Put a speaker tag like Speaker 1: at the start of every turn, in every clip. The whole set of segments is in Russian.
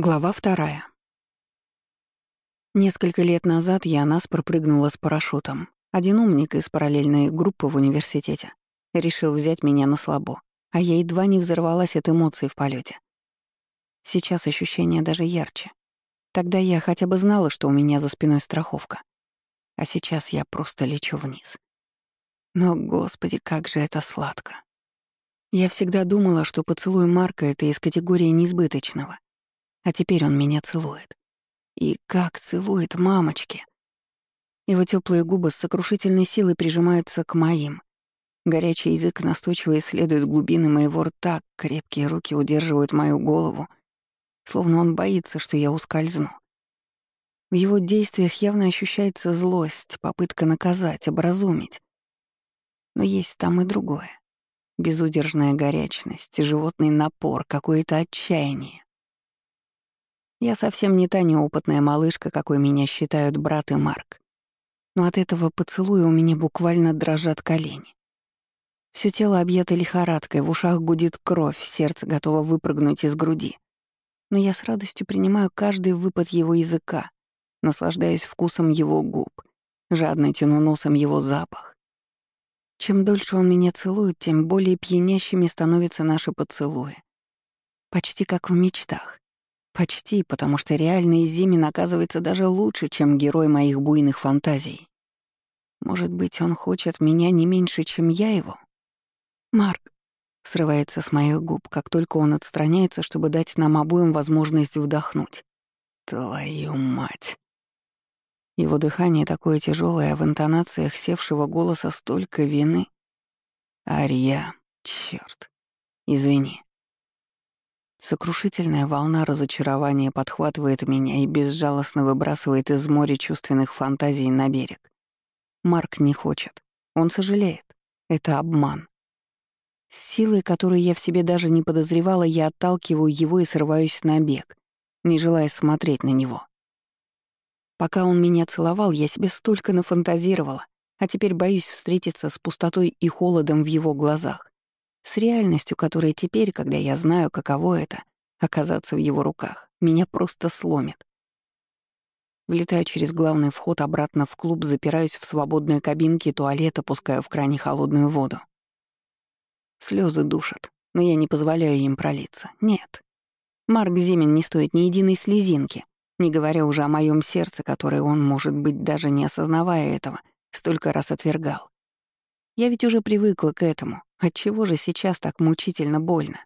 Speaker 1: Глава вторая. Несколько лет назад я нас пропрыгнула с парашютом. Один умник из параллельной группы в университете решил взять меня на слабо, а я едва не взорвалась от эмоций в полете. Сейчас ощущение даже ярче. Тогда я хотя бы знала, что у меня за спиной страховка. А сейчас я просто лечу вниз. Но, господи, как же это сладко. Я всегда думала, что поцелуй Марка — это из категории неизбыточного — а теперь он меня целует. И как целует мамочки. Его теплые губы с сокрушительной силой прижимаются к моим. Горячий язык настойчиво исследует глубины моего рта, крепкие руки удерживают мою голову, словно он боится, что я ускользну. В его действиях явно ощущается злость, попытка наказать, образумить. Но есть там и другое. Безудержная горячность, животный напор, какое-то отчаяние. Я совсем не та неопытная малышка, какой меня считают брат и Марк. Но от этого поцелуя у меня буквально дрожат колени. Всё тело объято лихорадкой, в ушах гудит кровь, сердце готово выпрыгнуть из груди. Но я с радостью принимаю каждый выпад его языка, наслаждаюсь вкусом его губ, жадно тяну носом его запах. Чем дольше он меня целует, тем более пьянящими становятся наши поцелуи. Почти как в мечтах. Почти, потому что реальный Зимин оказывается даже лучше, чем герой моих буйных фантазий. Может быть, он хочет меня не меньше, чем я его? Марк срывается с моих губ, как только он отстраняется, чтобы дать нам обоим возможность вдохнуть. Твою мать. Его дыхание такое тяжелое, а в интонациях севшего голоса столько вины. Ария, черт, извини. Сокрушительная волна разочарования подхватывает меня и безжалостно выбрасывает из моря чувственных фантазий на берег. Марк не хочет. Он сожалеет. Это обман. С силой, которой я в себе даже не подозревала, я отталкиваю его и срываюсь на бег, не желая смотреть на него. Пока он меня целовал, я себе столько нафантазировала, а теперь боюсь встретиться с пустотой и холодом в его глазах. С реальностью, которая теперь, когда я знаю, каково это — оказаться в его руках, меня просто сломит. Влетаю через главный вход обратно в клуб, запираюсь в свободной кабинке туалета, пускаю в кране холодную воду. Слезы душат, но я не позволяю им пролиться. Нет. Марк Зимин не стоит ни единой слезинки, не говоря уже о моем сердце, которое он, может быть, даже не осознавая этого, столько раз отвергал. Я ведь уже привыкла к этому. Отчего же сейчас так мучительно больно?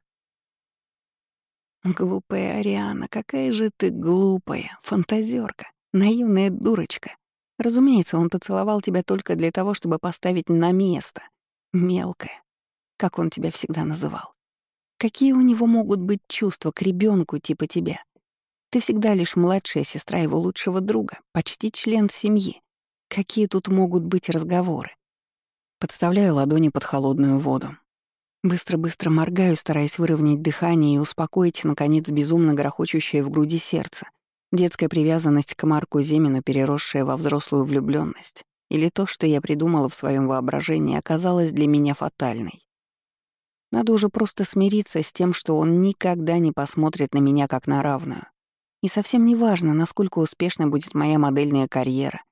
Speaker 1: Глупая Ариана, какая же ты глупая, фантазерка, наивная дурочка. Разумеется, он поцеловал тебя только для того, чтобы поставить на место. Мелкая, как он тебя всегда называл. Какие у него могут быть чувства к ребенку типа тебя? Ты всегда лишь младшая сестра его лучшего друга, почти член семьи. Какие тут могут быть разговоры? Подставляю ладони под холодную воду. Быстро-быстро моргаю, стараясь выровнять дыхание и успокоить, наконец, безумно грохочущее в груди сердце. Детская привязанность к Марку Земину, переросшая во взрослую влюбленность, или то, что я придумала в своем воображении, оказалось для меня фатальной. Надо уже просто смириться с тем, что он никогда не посмотрит на меня как на равную. И совсем не важно, насколько успешна будет моя модельная карьера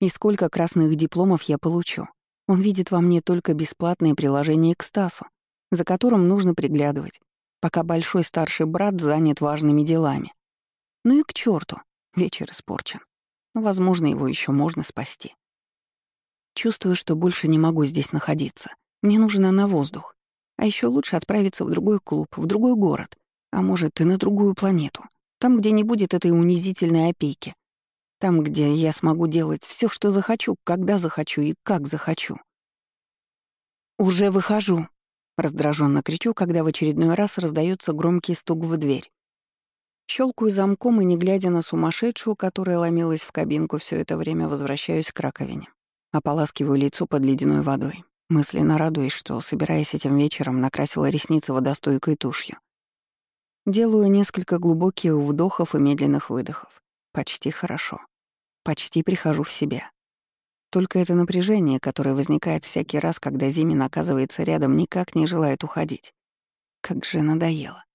Speaker 1: и сколько красных дипломов я получу. Он видит во мне только бесплатное приложение к Стасу, за которым нужно приглядывать, пока большой старший брат занят важными делами. Ну и к черту, вечер испорчен. Но, возможно, его еще можно спасти. Чувствую, что больше не могу здесь находиться. Мне нужно на воздух. А еще лучше отправиться в другой клуб, в другой город, а может и на другую планету. Там, где не будет этой унизительной опеки, там, где я смогу делать все, что захочу, когда захочу и как захочу. «Уже выхожу», — раздраженно кричу, когда в очередной раз раздается громкий стук в дверь. Щелкаю замком и, не глядя на сумасшедшую, которая ломилась в кабинку все это время, возвращаюсь к раковине. Ополаскиваю лицо под ледяной водой, мысленно радуясь, что, собираясь этим вечером, накрасила ресницы водостойкой тушью. Делаю несколько глубоких вдохов и медленных выдохов. Почти хорошо. Почти прихожу в себя. Только это напряжение, которое возникает всякий раз, когда Зимин оказывается рядом, никак не желает уходить. Как же надоело.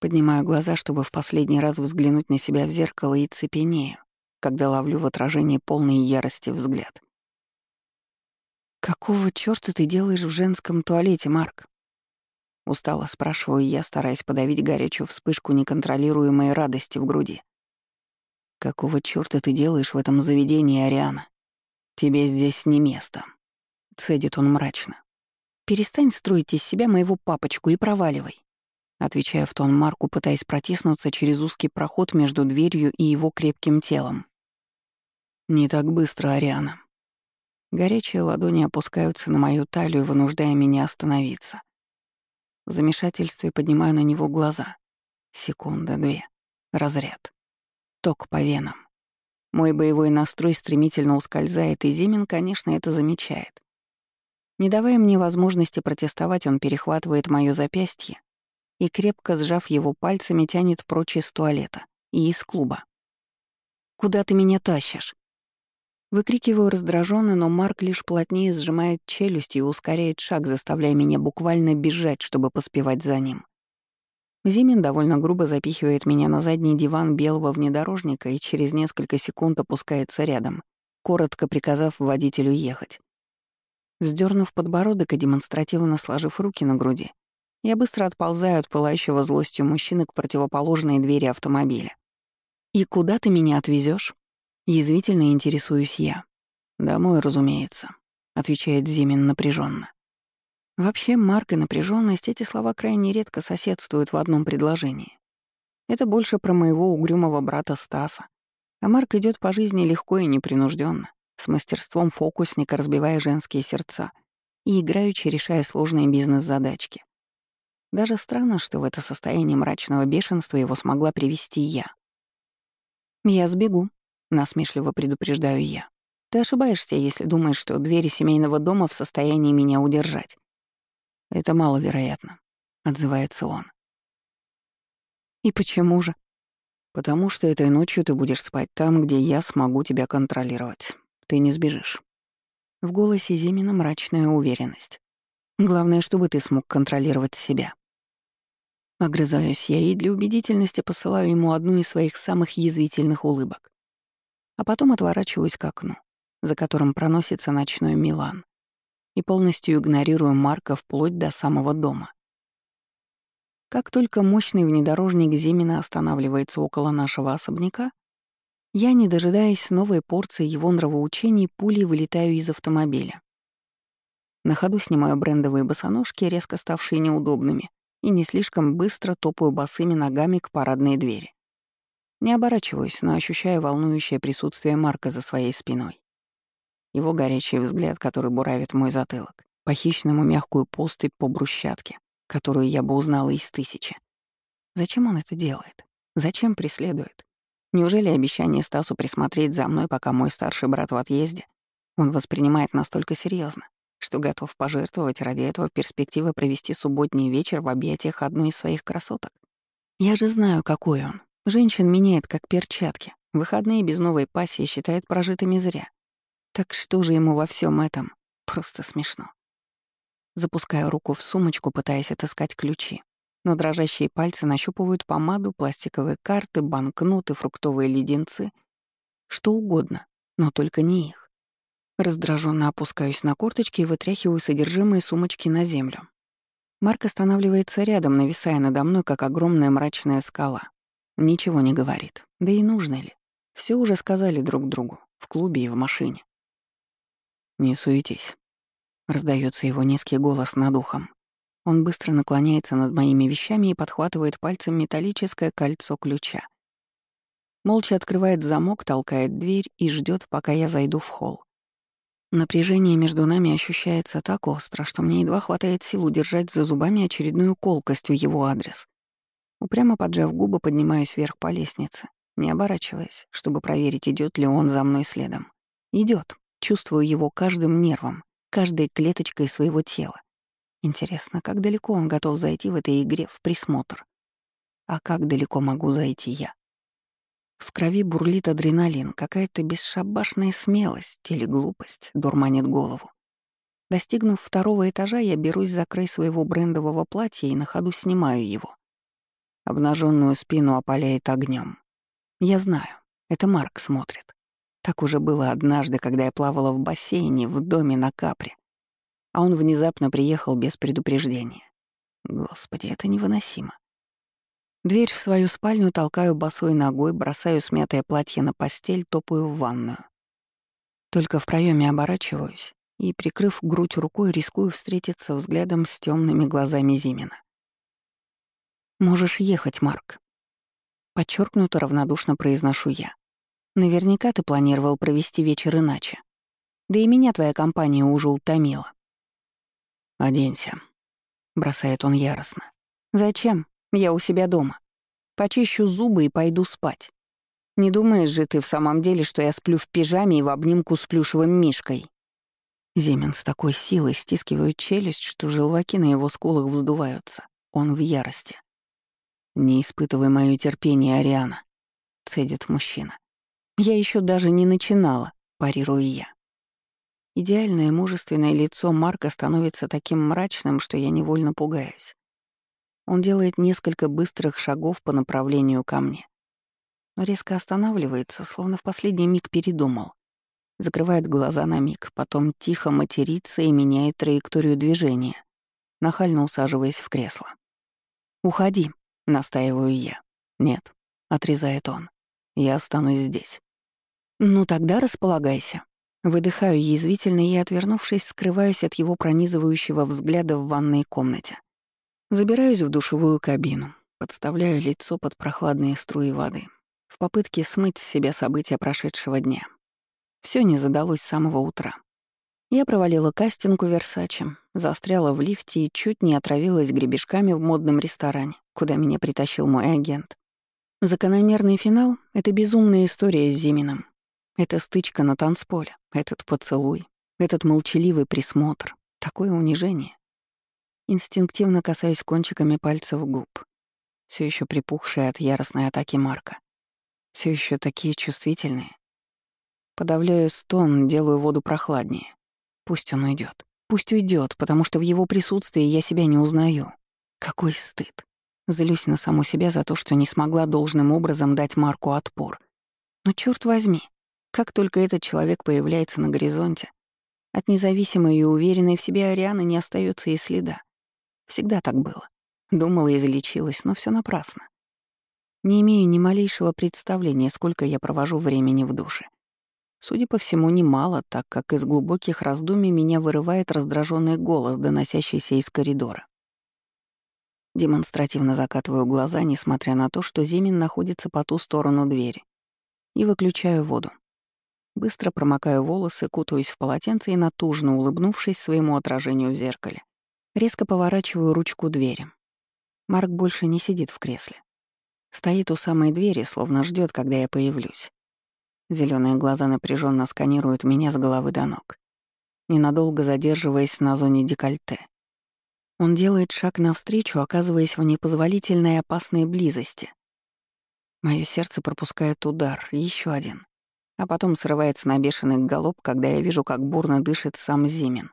Speaker 1: Поднимаю глаза, чтобы в последний раз взглянуть на себя в зеркало и цепенею, когда ловлю в отражении полной ярости взгляд. «Какого чёрта ты делаешь в женском туалете, Марк?» Устало спрашиваю я, стараясь подавить горячую вспышку неконтролируемой радости в груди. «Какого чёрта ты делаешь в этом заведении, Ариана? Тебе здесь не место», — цедит он мрачно. «Перестань строить из себя моего папочку и проваливай», отвечая в тон Марку, пытаясь протиснуться через узкий проход между дверью и его крепким телом. «Не так быстро, Ариана». Горячие ладони опускаются на мою талию, вынуждая меня остановиться. В замешательстве поднимаю на него глаза. Секунда, две. Разряд. Ток по венам. Мой боевой настрой стремительно ускользает, и Зимин, конечно, это замечает. Не давая мне возможности протестовать, он перехватывает моё запястье и, крепко сжав его пальцами, тянет прочь из туалета и из клуба. «Куда ты меня тащишь?» Выкрикиваю раздраженно, но Марк лишь плотнее сжимает челюсть и ускоряет шаг, заставляя меня буквально бежать, чтобы поспевать за ним. Зимин довольно грубо запихивает меня на задний диван белого внедорожника и через несколько секунд опускается рядом, коротко приказав водителю ехать. Вздернув подбородок и демонстративно сложив руки на груди, я быстро отползаю от пылающего злостью мужчины к противоположной двери автомобиля. «И куда ты меня отвезешь? Язвительно интересуюсь я. «Домой, разумеется», — отвечает Зимин напряженно. Вообще, Марк и напряженность эти слова крайне редко соседствуют в одном предложении. Это больше про моего угрюмого брата Стаса. А Марк идет по жизни легко и непринужденно, с мастерством фокусника разбивая женские сердца и играючи решая сложные бизнес-задачки. Даже странно, что в это состояние мрачного бешенства его смогла привести я. «Я сбегу», — насмешливо предупреждаю я. «Ты ошибаешься, если думаешь, что двери семейного дома в состоянии меня удержать. «Это маловероятно», — отзывается он. «И почему же?» «Потому что этой ночью ты будешь спать там, где я смогу тебя контролировать. Ты не сбежишь». В голосе Зимина мрачная уверенность. «Главное, чтобы ты смог контролировать себя». Огрызаюсь я и для убедительности посылаю ему одну из своих самых язвительных улыбок. А потом отворачиваюсь к окну, за которым проносится ночной Милан и полностью игнорирую Марка вплоть до самого дома. Как только мощный внедорожник Зимина останавливается около нашего особняка, я, не дожидаясь новой порции его нравоучений, пулей вылетаю из автомобиля. На ходу снимаю брендовые босоножки, резко ставшие неудобными, и не слишком быстро топаю босыми ногами к парадной двери. Не оборачиваюсь, но ощущаю волнующее присутствие Марка за своей спиной. Его горячий взгляд, который буравит мой затылок, по-хищному мягкую поступь по брусчатке, которую я бы узнала из тысячи. Зачем он это делает? Зачем преследует? Неужели обещание Стасу присмотреть за мной, пока мой старший брат в отъезде, он воспринимает настолько серьезно, что готов пожертвовать ради этого перспективы провести субботний вечер в объятиях одной из своих красоток? Я же знаю, какой он. Женщин меняет как перчатки. Выходные без новой пассии считает прожитыми зря. Так что же ему во всем этом? Просто смешно. Запускаю руку в сумочку, пытаясь отыскать ключи. Но дрожащие пальцы нащупывают помаду, пластиковые карты, банкноты, фруктовые леденцы. Что угодно, но только не их. Раздраженно опускаюсь на корточки и вытряхиваю содержимое сумочки на землю. Марк останавливается рядом, нависая надо мной, как огромная мрачная скала. Ничего не говорит. Да и нужно ли? Все уже сказали друг другу, в клубе и в машине. «Не суетись», — раздается его низкий голос над ухом. Он быстро наклоняется над моими вещами и подхватывает пальцем металлическое кольцо ключа. Молча открывает замок, толкает дверь и ждет, пока я зайду в холл. Напряжение между нами ощущается так остро, что мне едва хватает сил удержать за зубами очередную колкость в его адрес. Упрямо поджав губы, поднимаюсь вверх по лестнице, не оборачиваясь, чтобы проверить, идет ли он за мной следом. Идет. Чувствую его каждым нервом, каждой клеточкой своего тела. Интересно, как далеко он готов зайти в этой игре в присмотр? А как далеко могу зайти я? В крови бурлит адреналин, какая-то бесшабашная смелость или глупость дурманит голову. Достигнув второго этажа, я берусь за край своего брендового платья и на ходу снимаю его. Обнаженную спину опаляет огнем. Я знаю, это Марк смотрит. Так уже было однажды, когда я плавала в бассейне в доме на Капре. А он внезапно приехал без предупреждения. Господи, это невыносимо. Дверь в свою спальню толкаю босой ногой, бросаю смятое платье на постель, топаю в ванную. Только в проеме оборачиваюсь и, прикрыв грудь рукой, рискую встретиться взглядом с темными глазами Зимина. «Можешь ехать, Марк». Подчеркнуто равнодушно произношу я. Наверняка ты планировал провести вечер иначе. Да и меня твоя компания уже утомила. «Оденься», — бросает он яростно. «Зачем? Я у себя дома. Почищу зубы и пойду спать. Не думаешь же ты в самом деле, что я сплю в пижаме и в обнимку с плюшевым мишкой?» Зимин с такой силой стискивает челюсть, что желваки на его скулах вздуваются. Он в ярости. «Не испытывай моё терпение, Ариана», — цедит мужчина. «Я еще даже не начинала», — парирую я. Идеальное мужественное лицо Марка становится таким мрачным, что я невольно пугаюсь. Он делает несколько быстрых шагов по направлению ко мне. Но резко останавливается, словно в последний миг передумал. Закрывает глаза на миг, потом тихо матерится и меняет траекторию движения, нахально усаживаясь в кресло. «Уходи», — настаиваю я. «Нет», — отрезает он. «Я останусь здесь». «Ну тогда располагайся». Выдыхаю язвительно и, отвернувшись, скрываюсь от его пронизывающего взгляда в ванной комнате. Забираюсь в душевую кабину, подставляю лицо под прохладные струи воды, в попытке смыть с себя события прошедшего дня. Все не задалось с самого утра. Я провалила кастинг у Версачи, застряла в лифте и чуть не отравилась гребешками в модном ресторане, куда меня притащил мой агент. Закономерный финал — это безумная история с Зиминым. Это стычка на танцполе, этот поцелуй, этот молчаливый присмотр, такое унижение. Инстинктивно касаюсь кончиками пальцев губ, все еще припухшие от яростной атаки Марка. Все еще такие чувствительные. Подавляю стон, делаю воду прохладнее. Пусть он уйдет. Пусть уйдет, потому что в его присутствии я себя не узнаю. Какой стыд. Злюсь на саму себя за то, что не смогла должным образом дать Марку отпор. Но черт возьми, как только этот человек появляется на горизонте, от независимой и уверенной в себе Арианы не остается и следа. Всегда так было. Думала, излечилась, но все напрасно. Не имею ни малейшего представления, сколько я провожу времени в душе. Судя по всему, немало, так как из глубоких раздумий меня вырывает раздраженный голос, доносящийся из коридора. Демонстративно закатываю глаза, несмотря на то, что Зимин находится по ту сторону двери, и выключаю воду. Быстро промокаю волосы, кутаюсь в полотенце и, натужно улыбнувшись своему отражению в зеркале, Резко поворачиваю ручку двери. Марк больше не сидит в кресле. Стоит у самой двери, словно ждет, когда я появлюсь. Зеленые глаза напряженно сканируют меня с головы до ног, ненадолго задерживаясь на зоне декольте. Он делает шаг навстречу, оказываясь в непозволительной опасной близости. Мое сердце пропускает удар, еще один, а потом срывается на бешеный галоп, когда я вижу, как бурно дышит сам Зимин.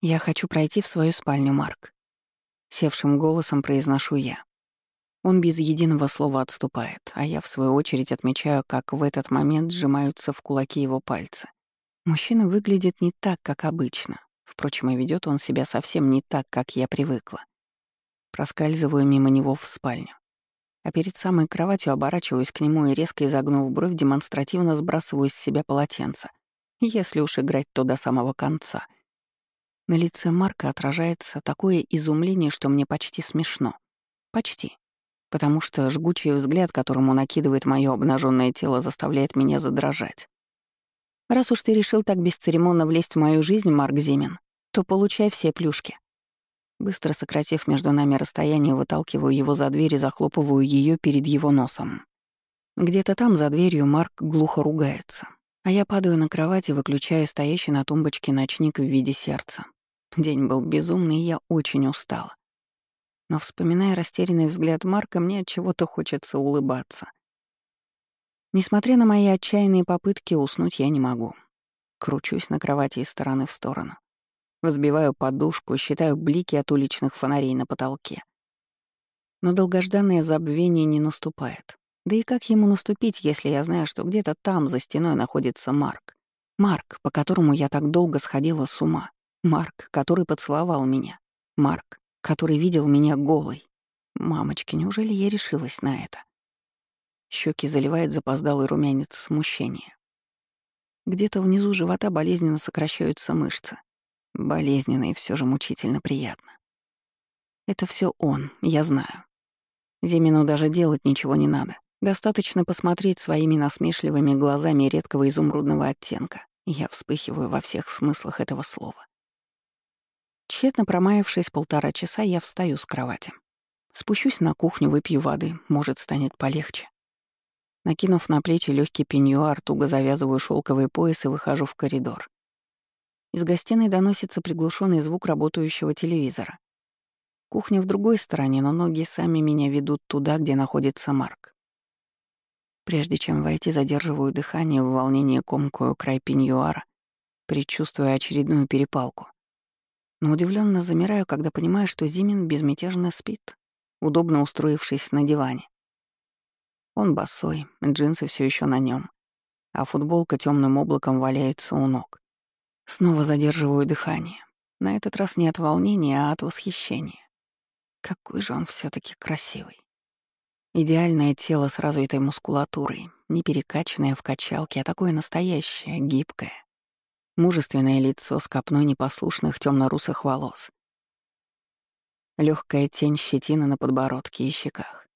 Speaker 1: «Я хочу пройти в свою спальню, Марк», — севшим голосом произношу я. Он без единого слова отступает, а я, в свою очередь, отмечаю, как в этот момент сжимаются в кулаки его пальцы. Мужчина выглядит не так, как обычно. Впрочем, и ведет он себя совсем не так, как я привыкла. Проскальзываю мимо него в спальню. А перед самой кроватью оборачиваюсь к нему и, резко изогнув бровь, демонстративно сбрасываю с себя полотенце. Если уж играть, то до самого конца — на лице Марка отражается такое изумление, что мне почти смешно. Почти. Потому что жгучий взгляд, которым он накидывает мое обнаженное тело, заставляет меня задрожать. Раз уж ты решил так бесцеремонно влезть в мою жизнь, Марк Зимин, то получай все плюшки. Быстро сократив между нами расстояние, выталкиваю его за дверь и захлопываю ее перед его носом. Где-то там, за дверью, Марк глухо ругается. А я падаю на кровать и выключаю стоящий на тумбочке ночник в виде сердца. День был безумный, и я очень устала. Но, вспоминая растерянный взгляд Марка, мне от чего-то хочется улыбаться. Несмотря на мои отчаянные попытки, уснуть я не могу. Кручусь на кровати из стороны в сторону. Взбиваю подушку, считаю блики от уличных фонарей на потолке. Но долгожданное забвение не наступает. Да и как ему наступить, если я знаю, что где-то там, за стеной, находится Марк? Марк, по которому я так долго сходила с ума. Марк, который поцеловал меня. Марк, который видел меня голой. Мамочки, неужели я решилась на это? Щеки заливает запоздалый румянец смущения. Где-то внизу живота болезненно сокращаются мышцы. Болезненно и все же мучительно приятно. Это все он, я знаю. Зимину даже делать ничего не надо. Достаточно посмотреть своими насмешливыми глазами редкого изумрудного оттенка, я вспыхиваю во всех смыслах этого слова. Тщетно промаявшись полтора часа, я встаю с кровати. Спущусь на кухню, выпью воды, может, станет полегче. Накинув на плечи легкий пеньюар, туго завязываю шелковый пояс и выхожу в коридор. Из гостиной доносится приглушенный звук работающего телевизора. Кухня в другой стороне, но ноги сами меня ведут туда, где находится Марк. Прежде чем войти, задерживаю дыхание в волнении комкую край пеньюара, предчувствуя очередную перепалку. Но удивленно замираю, когда понимаю, что Зимин безмятежно спит, удобно устроившись на диване. Он босой, джинсы все еще на нем, а футболка темным облаком валяется у ног. Снова задерживаю дыхание. На этот раз не от волнения, а от восхищения. Какой же он все таки красивый. Идеальное тело с развитой мускулатурой, не перекачанное в качалке, а такое настоящее, гибкое. Мужественное лицо с копной непослушных темно-русых волос. Легкая тень щетины на подбородке и щеках.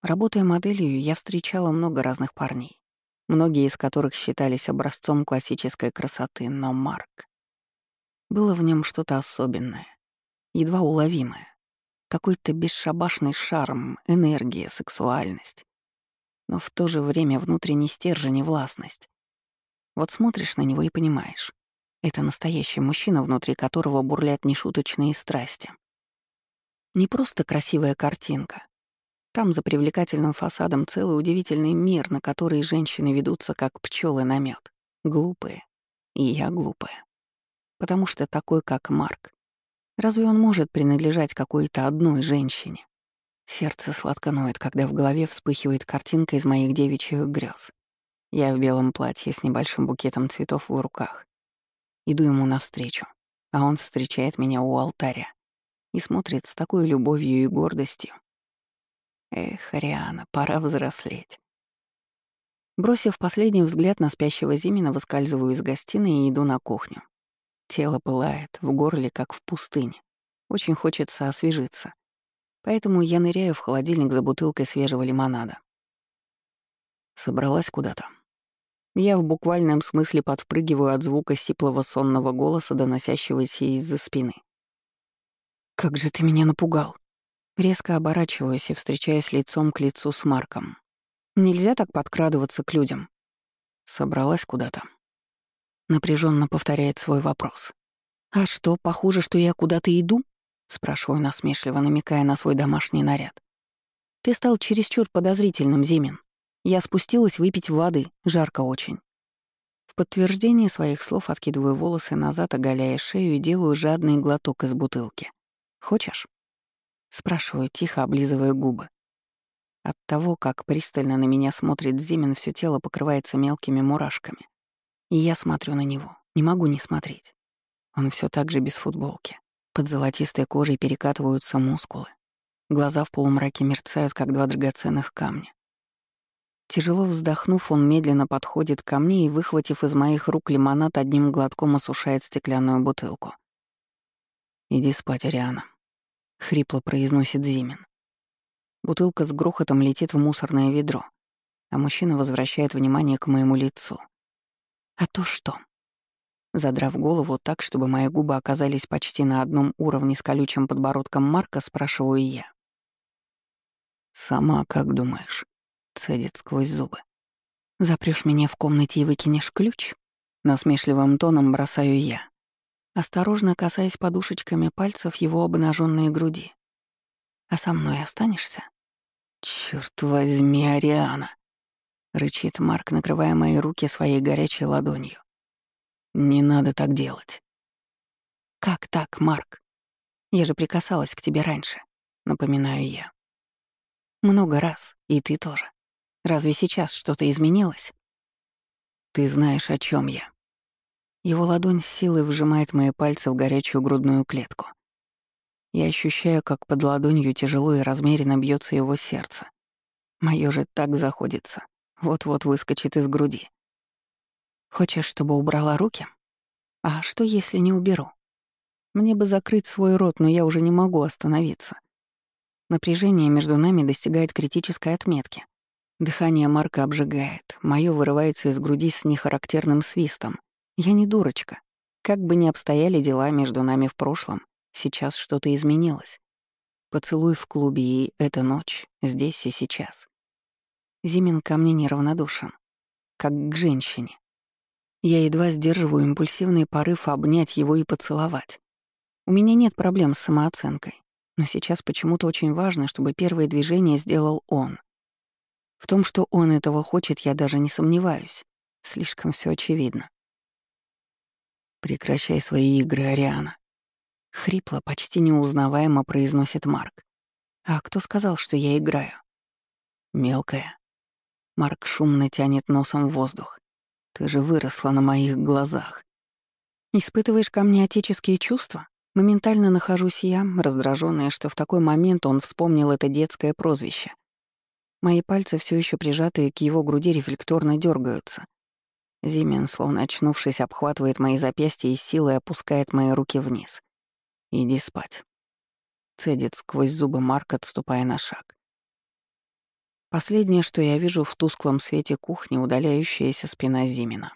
Speaker 1: Работая моделью, я встречала много разных парней, многие из которых считались образцом классической красоты, но Марк... Было в нем что-то особенное, едва уловимое. Какой-то бесшабашный шарм, энергия, сексуальность. Но в то же время внутренний стержень и властность. Вот смотришь на него и понимаешь. Это настоящий мужчина, внутри которого бурлят нешуточные страсти. Не просто красивая картинка. Там за привлекательным фасадом целый удивительный мир, на который женщины ведутся как пчелы на мед. Глупые. И я глупая. Потому что такой, как Марк, Разве он может принадлежать какой-то одной женщине? Сердце сладко ноет, когда в голове вспыхивает картинка из моих девичьих грез. Я в белом платье с небольшим букетом цветов в руках. Иду ему навстречу, а он встречает меня у алтаря и смотрит с такой любовью и гордостью. Эх, Риана, пора взрослеть. Бросив последний взгляд на спящего Зимина, выскальзываю из гостиной и иду на кухню. Тело пылает, в горле, как в пустыне. Очень хочется освежиться. Поэтому я ныряю в холодильник за бутылкой свежего лимонада. Собралась куда-то. Я в буквальном смысле подпрыгиваю от звука сиплого сонного голоса, доносящегося из-за спины. «Как же ты меня напугал!» Резко оборачиваюсь и встречаюсь лицом к лицу с Марком. «Нельзя так подкрадываться к людям». Собралась куда-то. Напряженно повторяет свой вопрос. «А что, похоже, что я куда-то иду?» Спрашиваю насмешливо, намекая на свой домашний наряд. «Ты стал чересчур подозрительным, Зимин. Я спустилась выпить воды, жарко очень». В подтверждение своих слов откидываю волосы назад, оголяя шею и делаю жадный глоток из бутылки. «Хочешь?» Спрашиваю, тихо облизывая губы. От того, как пристально на меня смотрит Зимин, все тело покрывается мелкими мурашками. И я смотрю на него, не могу не смотреть. Он все так же без футболки. Под золотистой кожей перекатываются мускулы. Глаза в полумраке мерцают, как два драгоценных камня. Тяжело вздохнув, он медленно подходит ко мне и, выхватив из моих рук лимонад, одним глотком осушает стеклянную бутылку. «Иди спать, Ариана», — хрипло произносит Зимин. Бутылка с грохотом летит в мусорное ведро, а мужчина возвращает внимание к моему лицу — а то что? Задрав голову так, чтобы мои губы оказались почти на одном уровне с колючим подбородком Марка, спрашиваю я. «Сама как думаешь?» — цедит сквозь зубы. «Запрёшь меня в комнате и выкинешь ключ?» Насмешливым тоном бросаю я, осторожно касаясь подушечками пальцев его обнаженной груди. «А со мной останешься?» «Чёрт возьми, Ариана!» рычит Марк, накрывая мои руки своей горячей ладонью. Не надо так делать. Как так, Марк? Я же прикасалась к тебе раньше, напоминаю я. Много раз, и ты тоже. Разве сейчас что-то изменилось? Ты знаешь, о чем я. Его ладонь силой вжимает мои пальцы в горячую грудную клетку. Я ощущаю, как под ладонью тяжело и размеренно бьется его сердце. Моё же так заходится. Вот-вот выскочит из груди. Хочешь, чтобы убрала руки? А что, если не уберу? Мне бы закрыть свой рот, но я уже не могу остановиться. Напряжение между нами достигает критической отметки. Дыхание Марка обжигает, моё вырывается из груди с нехарактерным свистом. Я не дурочка. Как бы ни обстояли дела между нами в прошлом, сейчас что-то изменилось. Поцелуй в клубе и эта ночь, здесь и сейчас. Зимин ко мне неравнодушен, как к женщине. Я едва сдерживаю импульсивный порыв обнять его и поцеловать. У меня нет проблем с самооценкой, но сейчас почему-то очень важно, чтобы первое движение сделал он. В том, что он этого хочет, я даже не сомневаюсь. Слишком все очевидно. «Прекращай свои игры, Ариана», — хрипло, почти неузнаваемо произносит Марк. «А кто сказал, что я играю?» «Мелкая». Марк шумно тянет носом в воздух. «Ты же выросла на моих глазах». «Испытываешь ко мне отеческие чувства?» Моментально нахожусь я, раздраженная, что в такой момент он вспомнил это детское прозвище. Мои пальцы, все еще прижатые к его груди, рефлекторно дергаются. Зимин, словно очнувшись, обхватывает мои запястья и силой опускает мои руки вниз. «Иди спать». Цедит сквозь зубы Марк, отступая на шаг. Последнее, что я вижу в тусклом свете кухни, удаляющаяся спина Зимина.